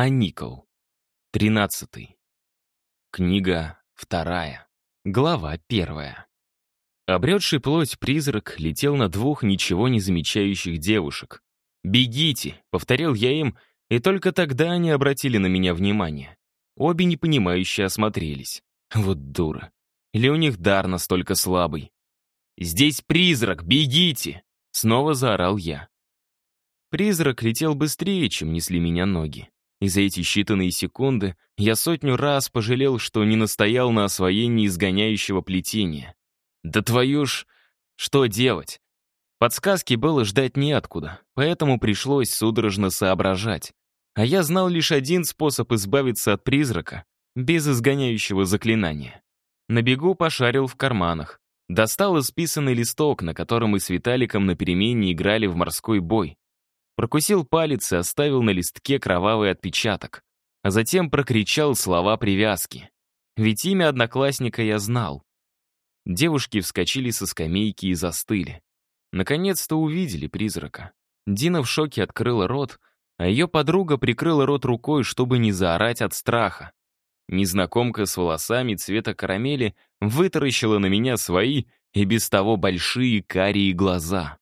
Аникол. Тринадцатый. Книга вторая. Глава первая. Обретший плоть призрак летел на двух ничего не замечающих девушек. «Бегите!» — повторил я им, и только тогда они обратили на меня внимание. Обе непонимающе осмотрелись. Вот дура. Или у них дар настолько слабый? «Здесь призрак! Бегите!» — снова заорал я. Призрак летел быстрее, чем несли меня ноги. И за эти считанные секунды я сотню раз пожалел, что не настоял на освоении изгоняющего плетения. Да твою ж... Что делать? Подсказки было ждать неоткуда, поэтому пришлось судорожно соображать. А я знал лишь один способ избавиться от призрака, без изгоняющего заклинания. На бегу пошарил в карманах, достал исписанный листок, на котором мы с Виталиком на перемене играли в морской бой. Прокусил палец и оставил на листке кровавый отпечаток, а затем прокричал слова привязки. Ведь имя одноклассника я знал. Девушки вскочили со скамейки и застыли. Наконец-то увидели призрака. Дина в шоке открыла рот, а ее подруга прикрыла рот рукой, чтобы не заорать от страха. Незнакомка с волосами цвета карамели вытаращила на меня свои и без того большие карие глаза.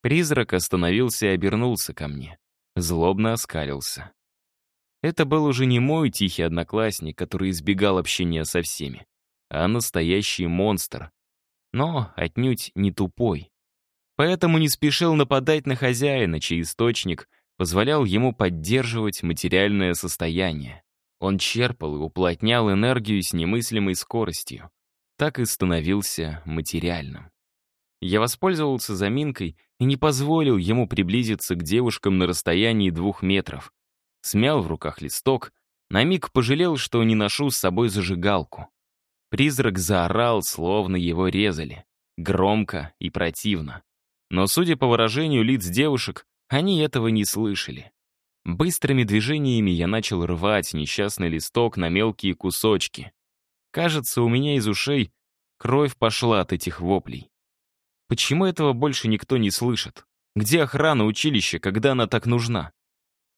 Призрак остановился и обернулся ко мне. Злобно оскалился. Это был уже не мой тихий одноклассник, который избегал общения со всеми, а настоящий монстр. Но отнюдь не тупой. Поэтому не спешил нападать на хозяина, чей источник позволял ему поддерживать материальное состояние. Он черпал и уплотнял энергию с немыслимой скоростью. Так и становился материальным. Я воспользовался заминкой и не позволил ему приблизиться к девушкам на расстоянии двух метров. Смял в руках листок, на миг пожалел, что не ношу с собой зажигалку. Призрак заорал, словно его резали. Громко и противно. Но, судя по выражению лиц девушек, они этого не слышали. Быстрыми движениями я начал рвать несчастный листок на мелкие кусочки. Кажется, у меня из ушей кровь пошла от этих воплей. Почему этого больше никто не слышит? Где охрана училища, когда она так нужна?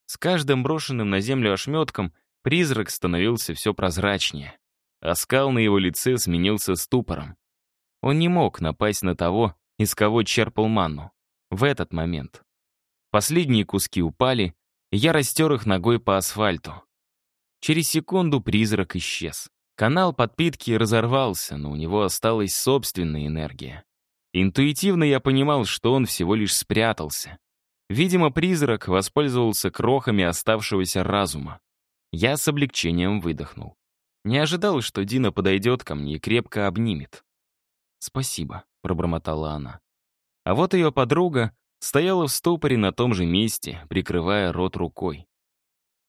С каждым брошенным на землю ошметком призрак становился все прозрачнее. А скал на его лице сменился ступором. Он не мог напасть на того, из кого черпал манну. В этот момент. Последние куски упали, и я растер их ногой по асфальту. Через секунду призрак исчез. Канал подпитки разорвался, но у него осталась собственная энергия. Интуитивно я понимал, что он всего лишь спрятался. Видимо, призрак воспользовался крохами оставшегося разума. Я с облегчением выдохнул. Не ожидал, что Дина подойдет ко мне и крепко обнимет. «Спасибо», — пробормотала она. А вот ее подруга стояла в ступоре на том же месте, прикрывая рот рукой.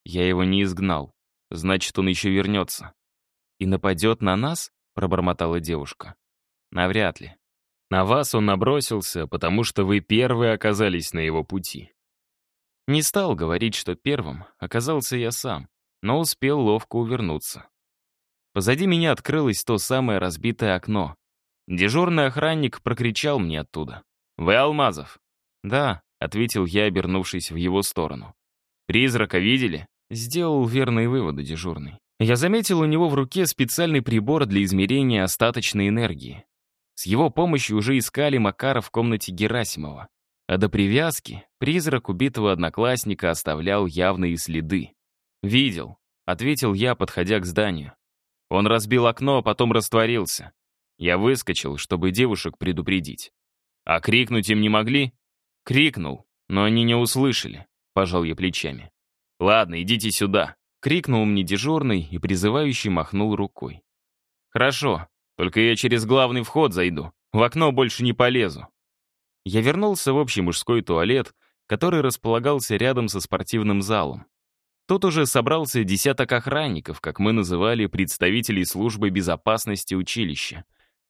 Я его не изгнал, значит, он еще вернется. «И нападет на нас?» — пробормотала девушка. «Навряд ли. На вас он набросился, потому что вы первые оказались на его пути. Не стал говорить, что первым оказался я сам, но успел ловко увернуться. Позади меня открылось то самое разбитое окно. Дежурный охранник прокричал мне оттуда. «Вы Алмазов?» «Да», — ответил я, обернувшись в его сторону. «Призрака видели?» Сделал верные выводы дежурный. Я заметил у него в руке специальный прибор для измерения остаточной энергии. С его помощью уже искали Макара в комнате Герасимова. А до привязки призрак убитого одноклассника оставлял явные следы. «Видел», — ответил я, подходя к зданию. Он разбил окно, а потом растворился. Я выскочил, чтобы девушек предупредить. А крикнуть им не могли? Крикнул, но они не услышали, пожал я плечами. «Ладно, идите сюда», — крикнул мне дежурный и призывающий махнул рукой. «Хорошо, только я через главный вход зайду. В окно больше не полезу. Я вернулся в общий мужской туалет, который располагался рядом со спортивным залом. Тут уже собрался десяток охранников, как мы называли представителей службы безопасности училища.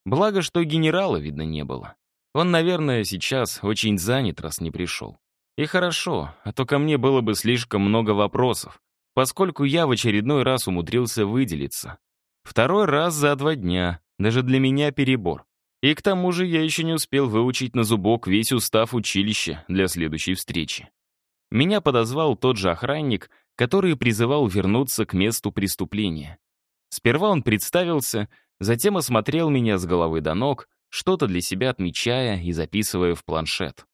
Благо, что генерала, видно, не было. Он, наверное, сейчас очень занят, раз не пришел. И хорошо, а то ко мне было бы слишком много вопросов, поскольку я в очередной раз умудрился выделиться. Второй раз за два дня, даже для меня перебор. И к тому же я еще не успел выучить на зубок весь устав училища для следующей встречи. Меня подозвал тот же охранник, который призывал вернуться к месту преступления. Сперва он представился, затем осмотрел меня с головы до ног, что-то для себя отмечая и записывая в планшет.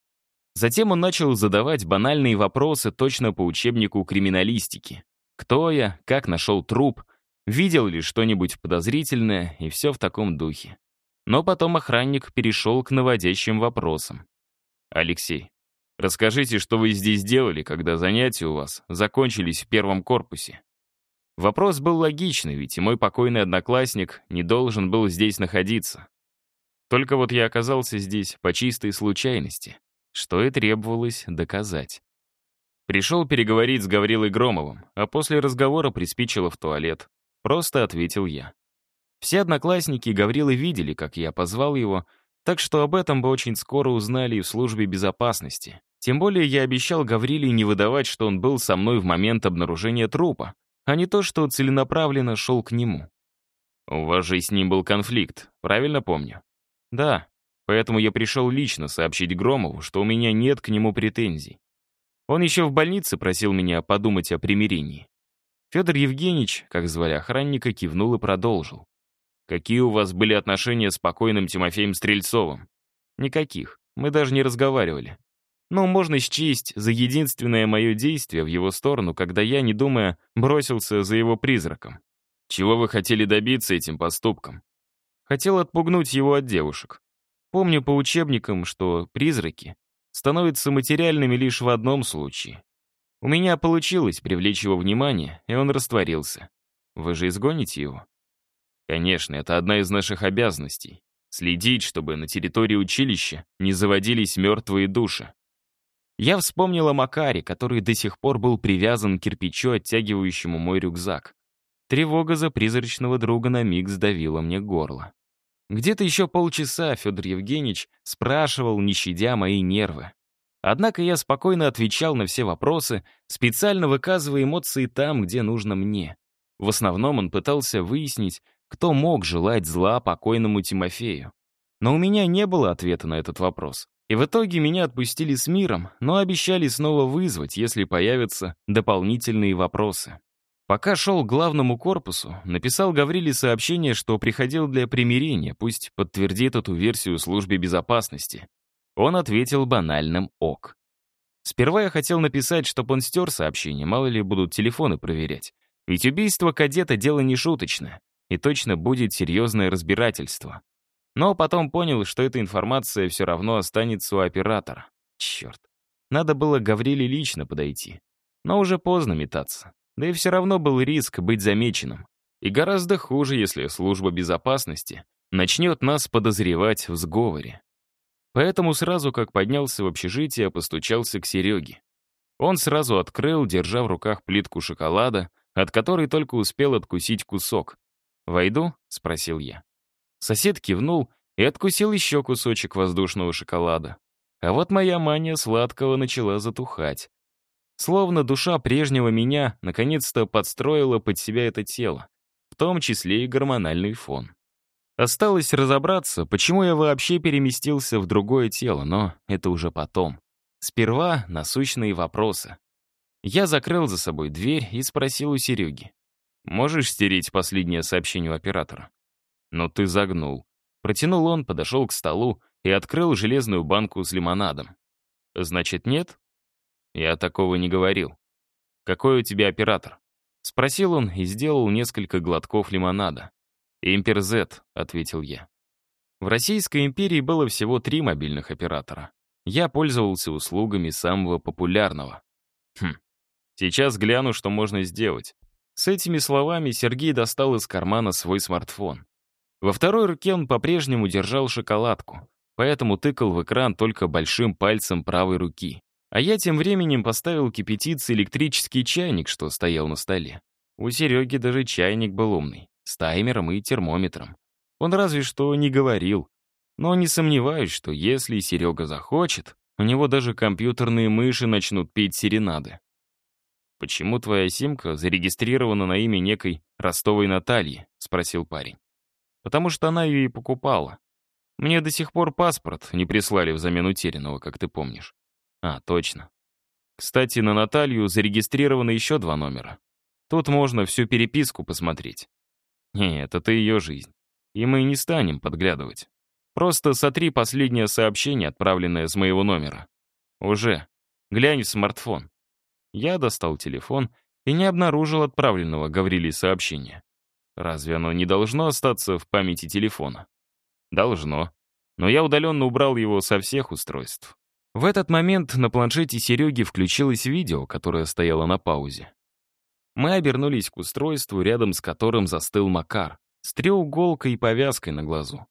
Затем он начал задавать банальные вопросы точно по учебнику криминалистики. Кто я, как нашел труп, видел ли что-нибудь подозрительное и все в таком духе. Но потом охранник перешел к наводящим вопросам. «Алексей, расскажите, что вы здесь делали, когда занятия у вас закончились в первом корпусе?» Вопрос был логичный, ведь и мой покойный одноклассник не должен был здесь находиться. Только вот я оказался здесь по чистой случайности что и требовалось доказать. Пришел переговорить с Гаврилой Громовым, а после разговора приспичило в туалет. Просто ответил я. Все одноклассники Гаврилы видели, как я позвал его, так что об этом бы очень скоро узнали и в службе безопасности. Тем более я обещал Гавриле не выдавать, что он был со мной в момент обнаружения трупа, а не то, что целенаправленно шел к нему. «У вас же с ним был конфликт, правильно помню?» «Да», Поэтому я пришел лично сообщить Громову, что у меня нет к нему претензий. Он еще в больнице просил меня подумать о примирении. Федор Евгеньевич, как звали охранника, кивнул и продолжил. «Какие у вас были отношения с покойным Тимофеем Стрельцовым?» «Никаких. Мы даже не разговаривали. Но можно счесть за единственное мое действие в его сторону, когда я, не думая, бросился за его призраком. Чего вы хотели добиться этим поступком? Хотел отпугнуть его от девушек. Помню по учебникам, что призраки становятся материальными лишь в одном случае. У меня получилось привлечь его внимание, и он растворился. Вы же изгоните его? Конечно, это одна из наших обязанностей. Следить, чтобы на территории училища не заводились мертвые души. Я вспомнил о Макаре, который до сих пор был привязан к кирпичу, оттягивающему мой рюкзак. Тревога за призрачного друга на миг сдавила мне горло. Где-то еще полчаса Федор Евгеньевич спрашивал, не щадя мои нервы. Однако я спокойно отвечал на все вопросы, специально выказывая эмоции там, где нужно мне. В основном он пытался выяснить, кто мог желать зла покойному Тимофею. Но у меня не было ответа на этот вопрос. И в итоге меня отпустили с миром, но обещали снова вызвать, если появятся дополнительные вопросы. Пока шел к главному корпусу, написал Гавриле сообщение, что приходил для примирения, пусть подтвердит эту версию службе безопасности. Он ответил банальным «ок». Сперва я хотел написать, чтобы он стер сообщение, мало ли будут телефоны проверять. Ведь убийство кадета — дело не шуточное, и точно будет серьезное разбирательство. Но потом понял, что эта информация все равно останется у оператора. Черт. Надо было Гавриле лично подойти. Но уже поздно метаться. Да и все равно был риск быть замеченным. И гораздо хуже, если служба безопасности начнет нас подозревать в сговоре. Поэтому сразу, как поднялся в общежитие, постучался к Сереге. Он сразу открыл, держа в руках плитку шоколада, от которой только успел откусить кусок. «Войду?» — спросил я. Сосед кивнул и откусил еще кусочек воздушного шоколада. А вот моя мания сладкого начала затухать. Словно душа прежнего меня наконец-то подстроила под себя это тело, в том числе и гормональный фон. Осталось разобраться, почему я вообще переместился в другое тело, но это уже потом. Сперва насущные вопросы. Я закрыл за собой дверь и спросил у Сереги. «Можешь стереть последнее сообщение у оператора?» «Но ты загнул». Протянул он, подошел к столу и открыл железную банку с лимонадом. «Значит, нет?» Я такого не говорил. «Какой у тебя оператор?» Спросил он и сделал несколько глотков лимонада. «Импер Z», — ответил я. В Российской империи было всего три мобильных оператора. Я пользовался услугами самого популярного. Хм, сейчас гляну, что можно сделать. С этими словами Сергей достал из кармана свой смартфон. Во второй руке он по-прежнему держал шоколадку, поэтому тыкал в экран только большим пальцем правой руки. А я тем временем поставил кипятиться электрический чайник, что стоял на столе. У Сереги даже чайник был умный, с таймером и термометром. Он разве что не говорил. Но не сомневаюсь, что если Серега захочет, у него даже компьютерные мыши начнут петь серенады. «Почему твоя симка зарегистрирована на имя некой Ростовой Натальи?» — спросил парень. «Потому что она ее и покупала. Мне до сих пор паспорт не прислали взамен утерянного, как ты помнишь. А, точно. Кстати, на Наталью зарегистрировано еще два номера. Тут можно всю переписку посмотреть. Нет, это ее жизнь. И мы не станем подглядывать. Просто сотри последнее сообщение, отправленное с моего номера. Уже. Глянь в смартфон. Я достал телефон и не обнаружил отправленного Гаврилей сообщения. Разве оно не должно остаться в памяти телефона? Должно. Но я удаленно убрал его со всех устройств. В этот момент на планшете Сереги включилось видео, которое стояло на паузе. Мы обернулись к устройству, рядом с которым застыл Макар, с треуголкой и повязкой на глазу.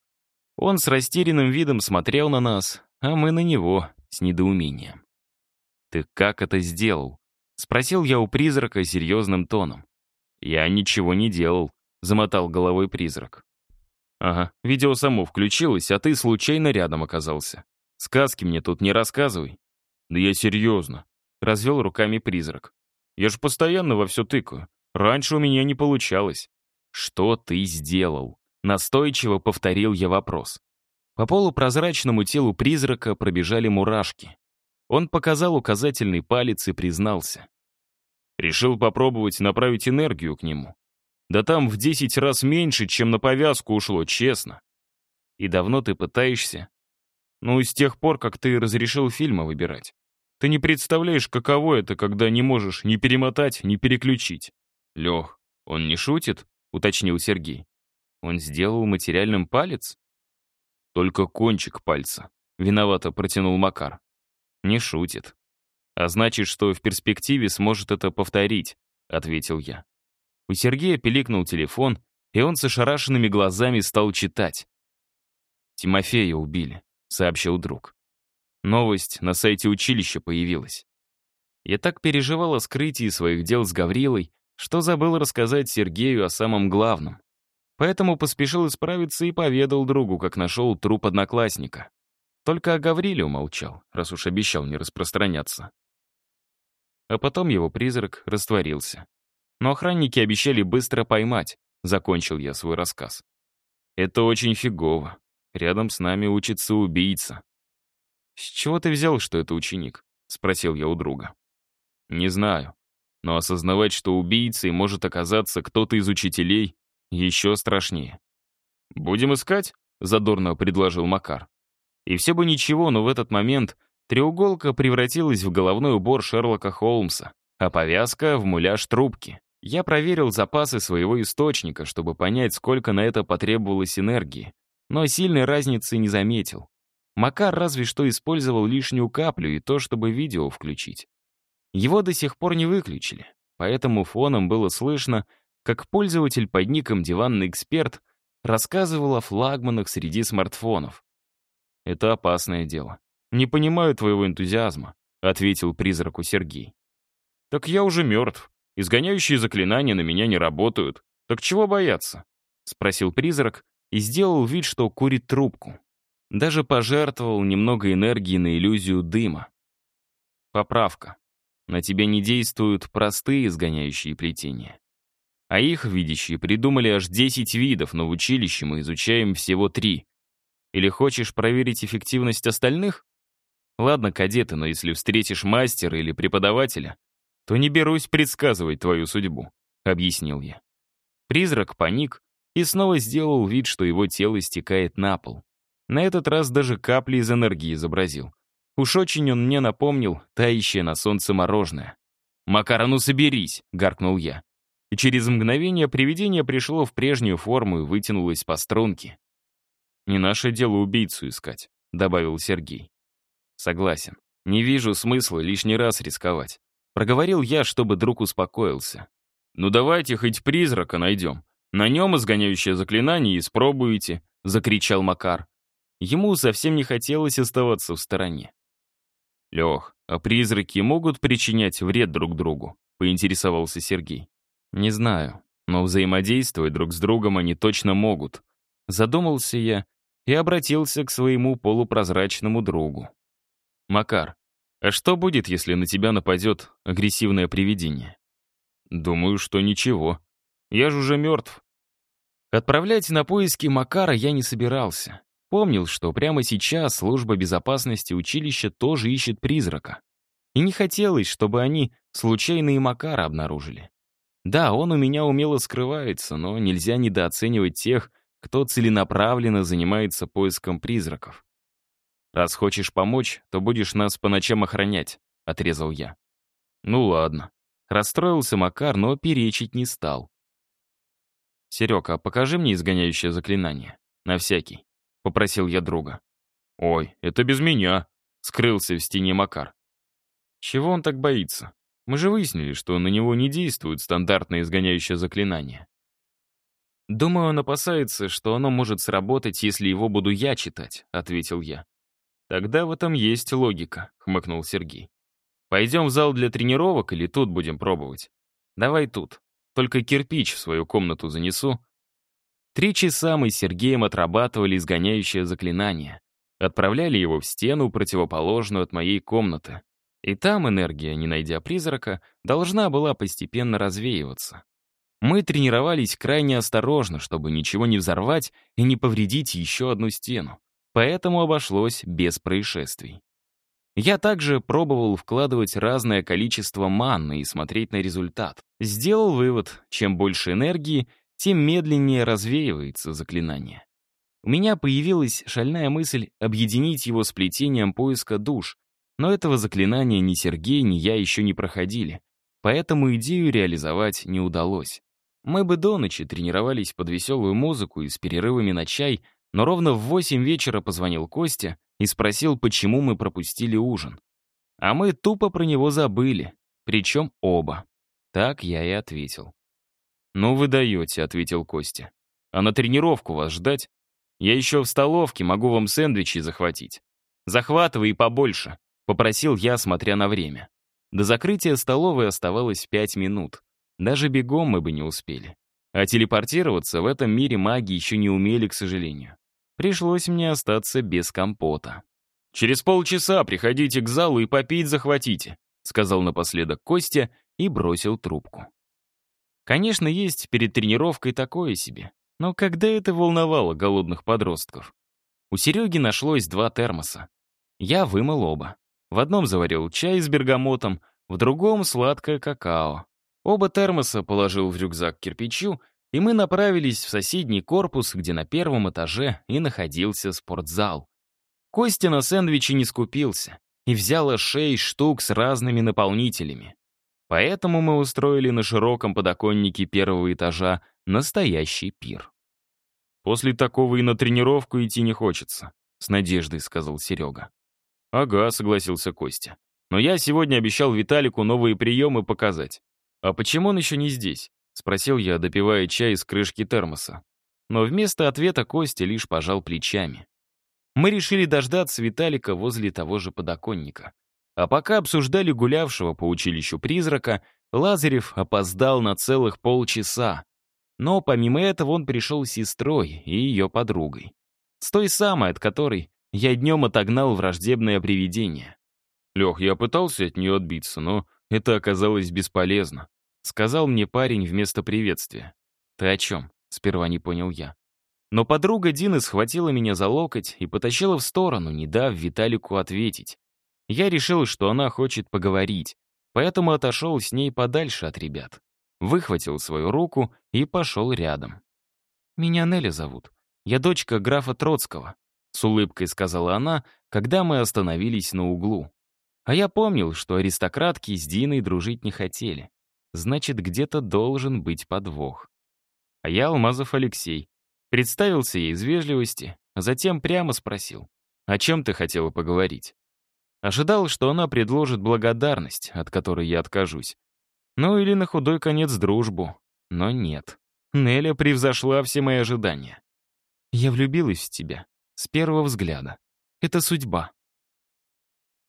Он с растерянным видом смотрел на нас, а мы на него с недоумением. «Ты как это сделал?» — спросил я у призрака серьезным тоном. «Я ничего не делал», — замотал головой призрак. «Ага, видео само включилось, а ты случайно рядом оказался. Сказки мне тут не рассказывай». «Да я серьезно», — развел руками призрак. «Я же постоянно во все тыкаю. Раньше у меня не получалось». «Что ты сделал?» — настойчиво повторил я вопрос. По полупрозрачному телу призрака пробежали мурашки. Он показал указательный палец и признался. Решил попробовать направить энергию к нему. Да там в десять раз меньше, чем на повязку ушло, честно. И давно ты пытаешься? Ну, с тех пор, как ты разрешил фильмы выбирать. Ты не представляешь, каково это, когда не можешь ни перемотать, ни переключить. Лех, он не шутит? Уточнил Сергей. Он сделал материальным палец? Только кончик пальца. Виновато протянул Макар. Не шутит. А значит, что в перспективе сможет это повторить, ответил я. У Сергея пиликнул телефон, и он с ошарашенными глазами стал читать. «Тимофея убили», — сообщил друг. Новость на сайте училища появилась. Я так переживал о скрытии своих дел с Гаврилой, что забыл рассказать Сергею о самом главном. Поэтому поспешил исправиться и поведал другу, как нашел труп одноклассника. Только о Гавриле умолчал, раз уж обещал не распространяться. А потом его призрак растворился. Но охранники обещали быстро поймать, закончил я свой рассказ. Это очень фигово. Рядом с нами учится убийца. «С чего ты взял, что это ученик?» — спросил я у друга. «Не знаю. Но осознавать, что убийцей может оказаться кто-то из учителей, еще страшнее». «Будем искать?» — задорно предложил Макар. И все бы ничего, но в этот момент треуголка превратилась в головной убор Шерлока Холмса, а повязка — в муляж трубки. Я проверил запасы своего источника, чтобы понять, сколько на это потребовалось энергии, но сильной разницы не заметил. Макар разве что использовал лишнюю каплю и то, чтобы видео включить. Его до сих пор не выключили, поэтому фоном было слышно, как пользователь под ником «Диванный эксперт» рассказывал о флагманах среди смартфонов. «Это опасное дело. Не понимаю твоего энтузиазма», — ответил призраку Сергей. «Так я уже мертв. Изгоняющие заклинания на меня не работают. Так чего бояться?» — спросил призрак и сделал вид, что курит трубку. Даже пожертвовал немного энергии на иллюзию дыма. Поправка. На тебя не действуют простые изгоняющие плетения. А их видящие придумали аж 10 видов, но в училище мы изучаем всего три. Или хочешь проверить эффективность остальных? Ладно, кадеты, но если встретишь мастера или преподавателя, то не берусь предсказывать твою судьбу», — объяснил я. Призрак паник и снова сделал вид, что его тело стекает на пол. На этот раз даже капли из энергии изобразил. Уж очень он мне напомнил тающее на солнце мороженое. «Макар, ну соберись!» — гаркнул я. И через мгновение привидение пришло в прежнюю форму и вытянулось по струнке. «Не наше дело убийцу искать», — добавил Сергей. «Согласен. Не вижу смысла лишний раз рисковать. Проговорил я, чтобы друг успокоился. «Ну давайте хоть призрака найдем. На нем изгоняющее заклинание испробуете», — закричал Макар. Ему совсем не хотелось оставаться в стороне. «Лех, а призраки могут причинять вред друг другу?» — поинтересовался Сергей. «Не знаю, но взаимодействовать друг с другом они точно могут». Задумался я и обратился к своему полупрозрачному другу. «Макар, а что будет, если на тебя нападет агрессивное привидение? Думаю, что ничего. Я же уже мертв. Отправлять на поиски Макара я не собирался. Помнил, что прямо сейчас служба безопасности училища тоже ищет призрака. И не хотелось, чтобы они случайные Макара обнаружили. Да, он у меня умело скрывается, но нельзя недооценивать тех, кто целенаправленно занимается поиском призраков. «Раз хочешь помочь, то будешь нас по ночам охранять», — отрезал я. «Ну ладно». Расстроился Макар, но перечить не стал. «Серега, а покажи мне изгоняющее заклинание. На всякий», — попросил я друга. «Ой, это без меня», — скрылся в стене Макар. Чего он так боится? Мы же выяснили, что на него не действует стандартное изгоняющее заклинание. «Думаю, он опасается, что оно может сработать, если его буду я читать», — ответил я. «Тогда в этом есть логика», — хмыкнул Сергей. «Пойдем в зал для тренировок или тут будем пробовать?» «Давай тут. Только кирпич в свою комнату занесу». Три часа мы с Сергеем отрабатывали изгоняющее заклинание. Отправляли его в стену, противоположную от моей комнаты. И там энергия, не найдя призрака, должна была постепенно развеиваться. Мы тренировались крайне осторожно, чтобы ничего не взорвать и не повредить еще одну стену. Поэтому обошлось без происшествий. Я также пробовал вкладывать разное количество манны и смотреть на результат. Сделал вывод, чем больше энергии, тем медленнее развеивается заклинание. У меня появилась шальная мысль объединить его с плетением поиска душ, но этого заклинания ни Сергей, ни я еще не проходили, поэтому идею реализовать не удалось. Мы бы до ночи тренировались под веселую музыку и с перерывами на чай, но ровно в восемь вечера позвонил Костя и спросил, почему мы пропустили ужин. А мы тупо про него забыли, причем оба. Так я и ответил. «Ну вы даете», — ответил Костя. «А на тренировку вас ждать? Я еще в столовке могу вам сэндвичи захватить. Захватывай побольше», — попросил я, смотря на время. До закрытия столовой оставалось пять минут. Даже бегом мы бы не успели. А телепортироваться в этом мире маги еще не умели, к сожалению. Пришлось мне остаться без компота. «Через полчаса приходите к залу и попить захватите», сказал напоследок Костя и бросил трубку. Конечно, есть перед тренировкой такое себе. Но когда это волновало голодных подростков? У Сереги нашлось два термоса. Я вымыл оба. В одном заварил чай с бергамотом, в другом — сладкое какао. Оба термоса положил в рюкзак кирпичу, и мы направились в соседний корпус, где на первом этаже и находился спортзал. Костя на сэндвиче не скупился и взял аж шесть штук с разными наполнителями. Поэтому мы устроили на широком подоконнике первого этажа настоящий пир. «После такого и на тренировку идти не хочется», — с надеждой сказал Серега. «Ага», — согласился Костя. «Но я сегодня обещал Виталику новые приемы показать. «А почему он еще не здесь?» — спросил я, допивая чай из крышки термоса. Но вместо ответа Костя лишь пожал плечами. Мы решили дождаться Виталика возле того же подоконника. А пока обсуждали гулявшего по училищу призрака, Лазарев опоздал на целых полчаса. Но помимо этого он пришел с сестрой и ее подругой. С той самой, от которой я днем отогнал враждебное привидение. Лех, я пытался от нее отбиться, но это оказалось бесполезно. Сказал мне парень вместо приветствия. «Ты о чем?» — сперва не понял я. Но подруга Дины схватила меня за локоть и потащила в сторону, не дав Виталику ответить. Я решил, что она хочет поговорить, поэтому отошел с ней подальше от ребят. Выхватил свою руку и пошел рядом. «Меня Неля зовут. Я дочка графа Троцкого», — с улыбкой сказала она, когда мы остановились на углу. А я помнил, что аристократки с Диной дружить не хотели. Значит, где-то должен быть подвох. А я Алмазов Алексей. Представился ей из вежливости, а затем прямо спросил, о чем ты хотела поговорить? Ожидал, что она предложит благодарность, от которой я откажусь. Ну или на худой конец дружбу. Но нет. Неля превзошла все мои ожидания. Я влюбилась в тебя. С первого взгляда. Это судьба.